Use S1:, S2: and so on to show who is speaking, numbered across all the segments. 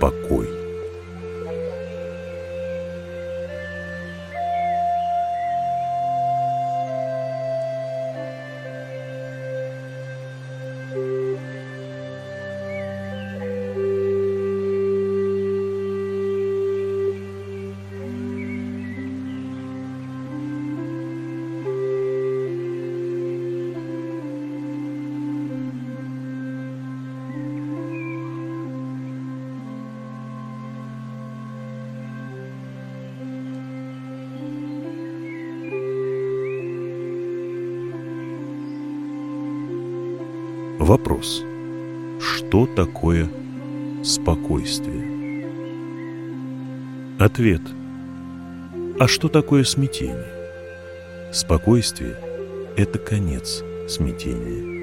S1: покой. Вопрос. Что такое спокойствие? Ответ. А что такое смятение? Спокойствие – это конец смятения.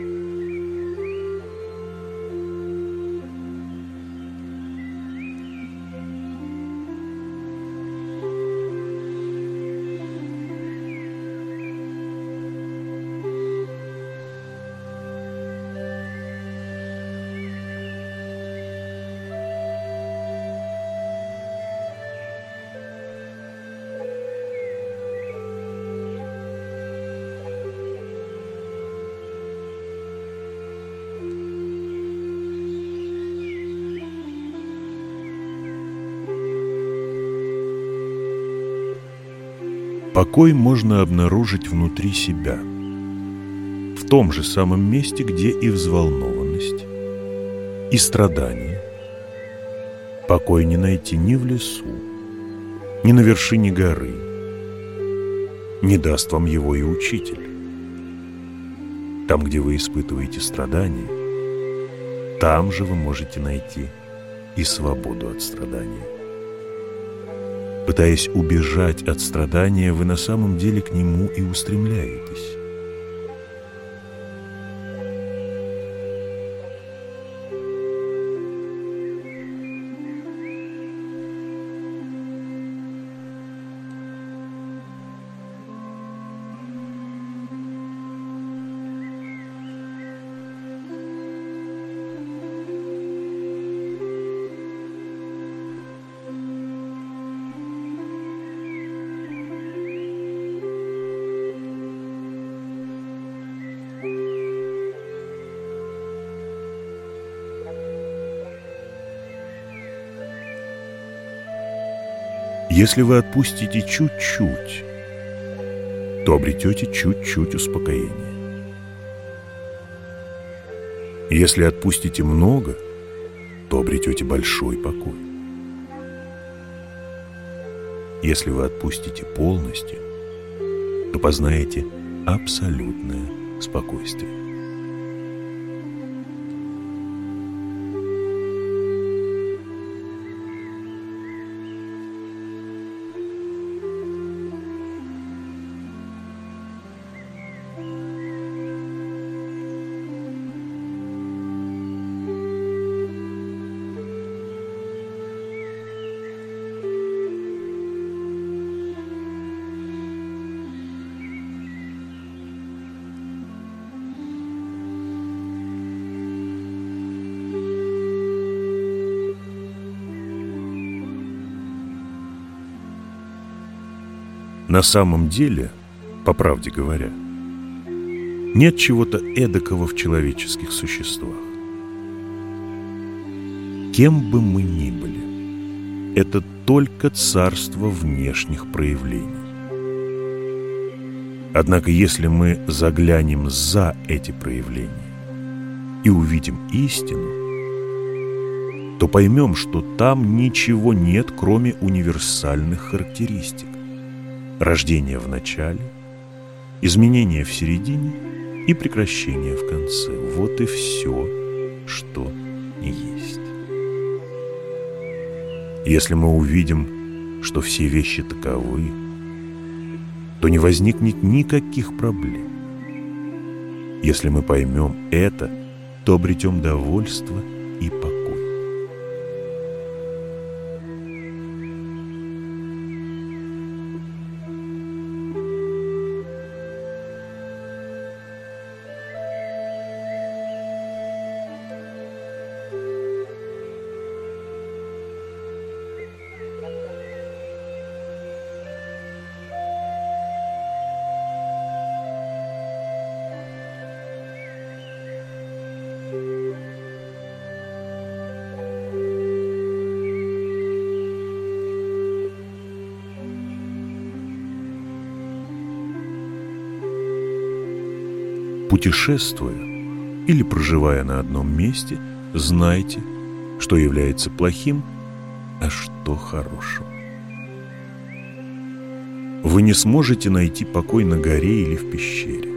S1: Покой можно обнаружить внутри себя, в том же самом месте, где и взволнованность, и страдание. Покой не найти ни в лесу, ни на вершине горы. Не даст вам его и учитель. Там, где вы испытываете страдания, там же вы можете найти и свободу от страдания. Пытаясь убежать от страдания, вы на самом деле к нему и устремляетесь. Если вы отпустите чуть-чуть, то обретете чуть-чуть успокоения. Если отпустите много, то обретете большой покой. Если вы отпустите полностью, то познаете абсолютное спокойствие. На самом деле, по правде говоря, нет чего-то эдакого в человеческих существах. Кем бы мы ни были, это только царство внешних проявлений. Однако если мы заглянем за эти проявления и увидим истину, то поймем, что там ничего нет, кроме универсальных характеристик рождение в начале, изменение в середине и прекращение в конце. Вот и все, что есть. Если мы увидим, что все вещи таковы, то не возникнет никаких проблем. Если мы поймем это, то обретем довольство и покой. Путешествуя или проживая на одном месте, знайте, что является плохим, а что хорошим. Вы не сможете найти покой на горе или в пещере.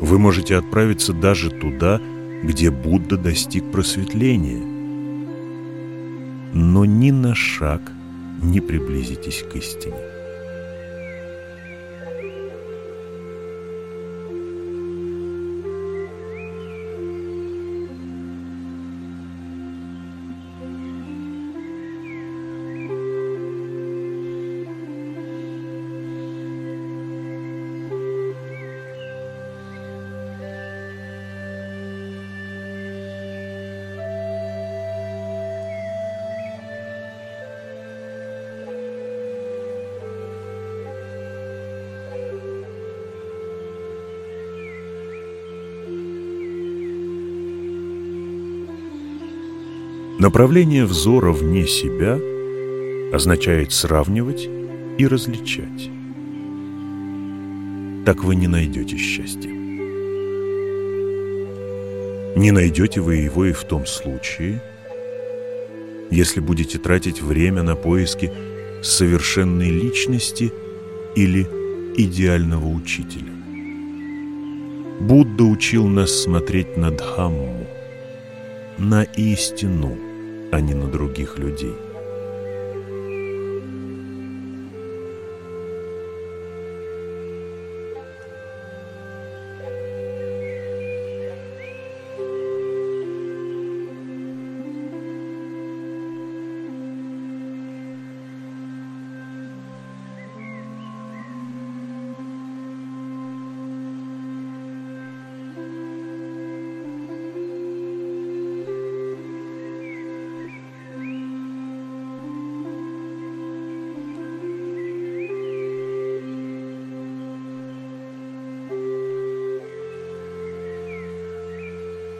S1: Вы можете отправиться даже туда, где Будда достиг просветления, но ни на шаг не приблизитесь к истине. Направление взора вне себя означает сравнивать и различать. Так вы не найдете счастья. Не найдете вы его и в том случае, если будете тратить время на поиски совершенной личности или идеального учителя. Будда учил нас смотреть на Дхамму, на истину – а не на других людей.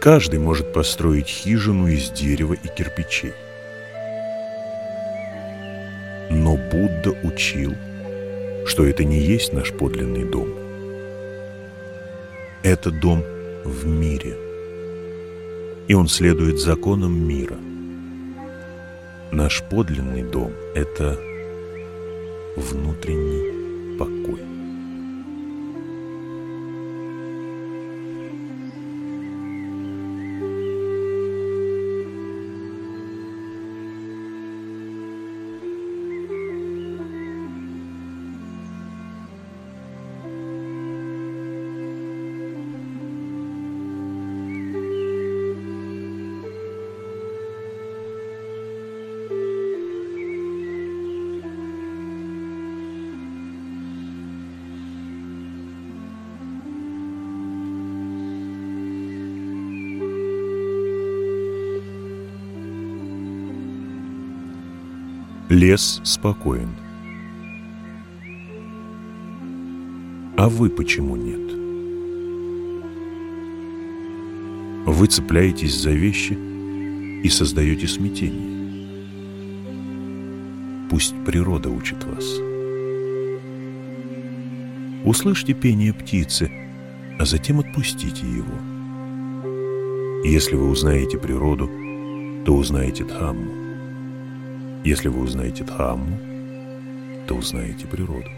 S1: Каждый может построить хижину из дерева и кирпичей. Но Будда учил, что это не есть наш подлинный дом. Это дом в мире. И он следует законам мира. Наш подлинный дом – это внутренний покой. Лес спокоен. А вы почему нет? Вы цепляетесь за вещи и создаете смятение. Пусть природа учит вас. Услышьте пение птицы, а затем отпустите его. Если вы узнаете природу, то узнаете Дхамму. Если вы узнаете Дхамму, то узнаете природу.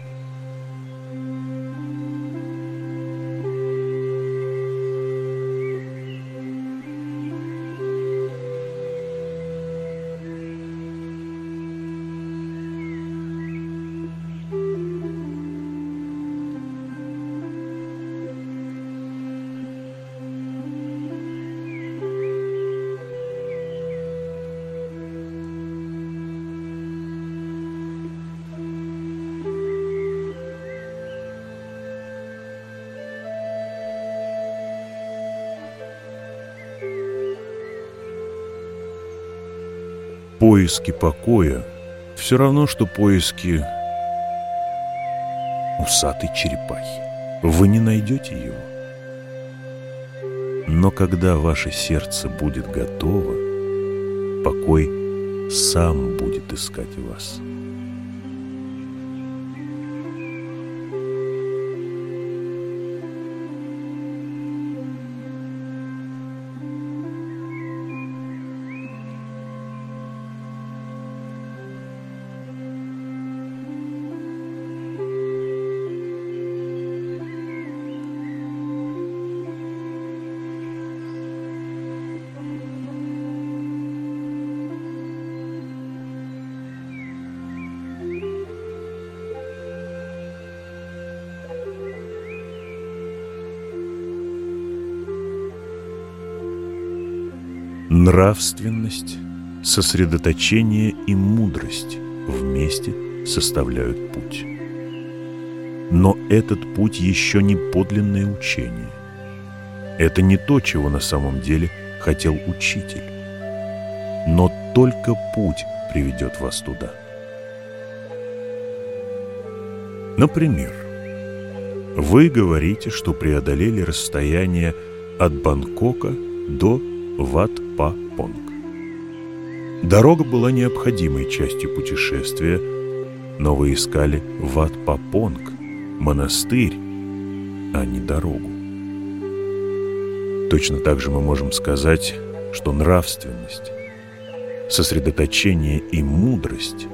S1: Поиски покоя все равно, что поиски усатой черепахи. Вы не найдете его. Но когда ваше сердце будет готово, покой сам будет искать вас. Нравственность, сосредоточение и мудрость вместе составляют путь. Но этот путь еще не подлинное учение. Это не то, чего на самом деле хотел учитель. Но только путь приведет вас туда. Например, вы говорите, что преодолели расстояние от Бангкока до Ват-Па-Понг. Дорога была необходимой частью путешествия, но вы искали Ват-Па-Понг, монастырь, а не дорогу. Точно так же мы можем сказать, что нравственность, сосредоточение и мудрость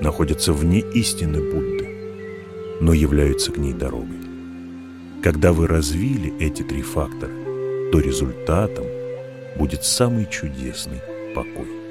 S1: находятся вне истины Будды, но являются к ней дорогой. Когда вы развили эти три фактора, то результатом будет самый чудесный покой.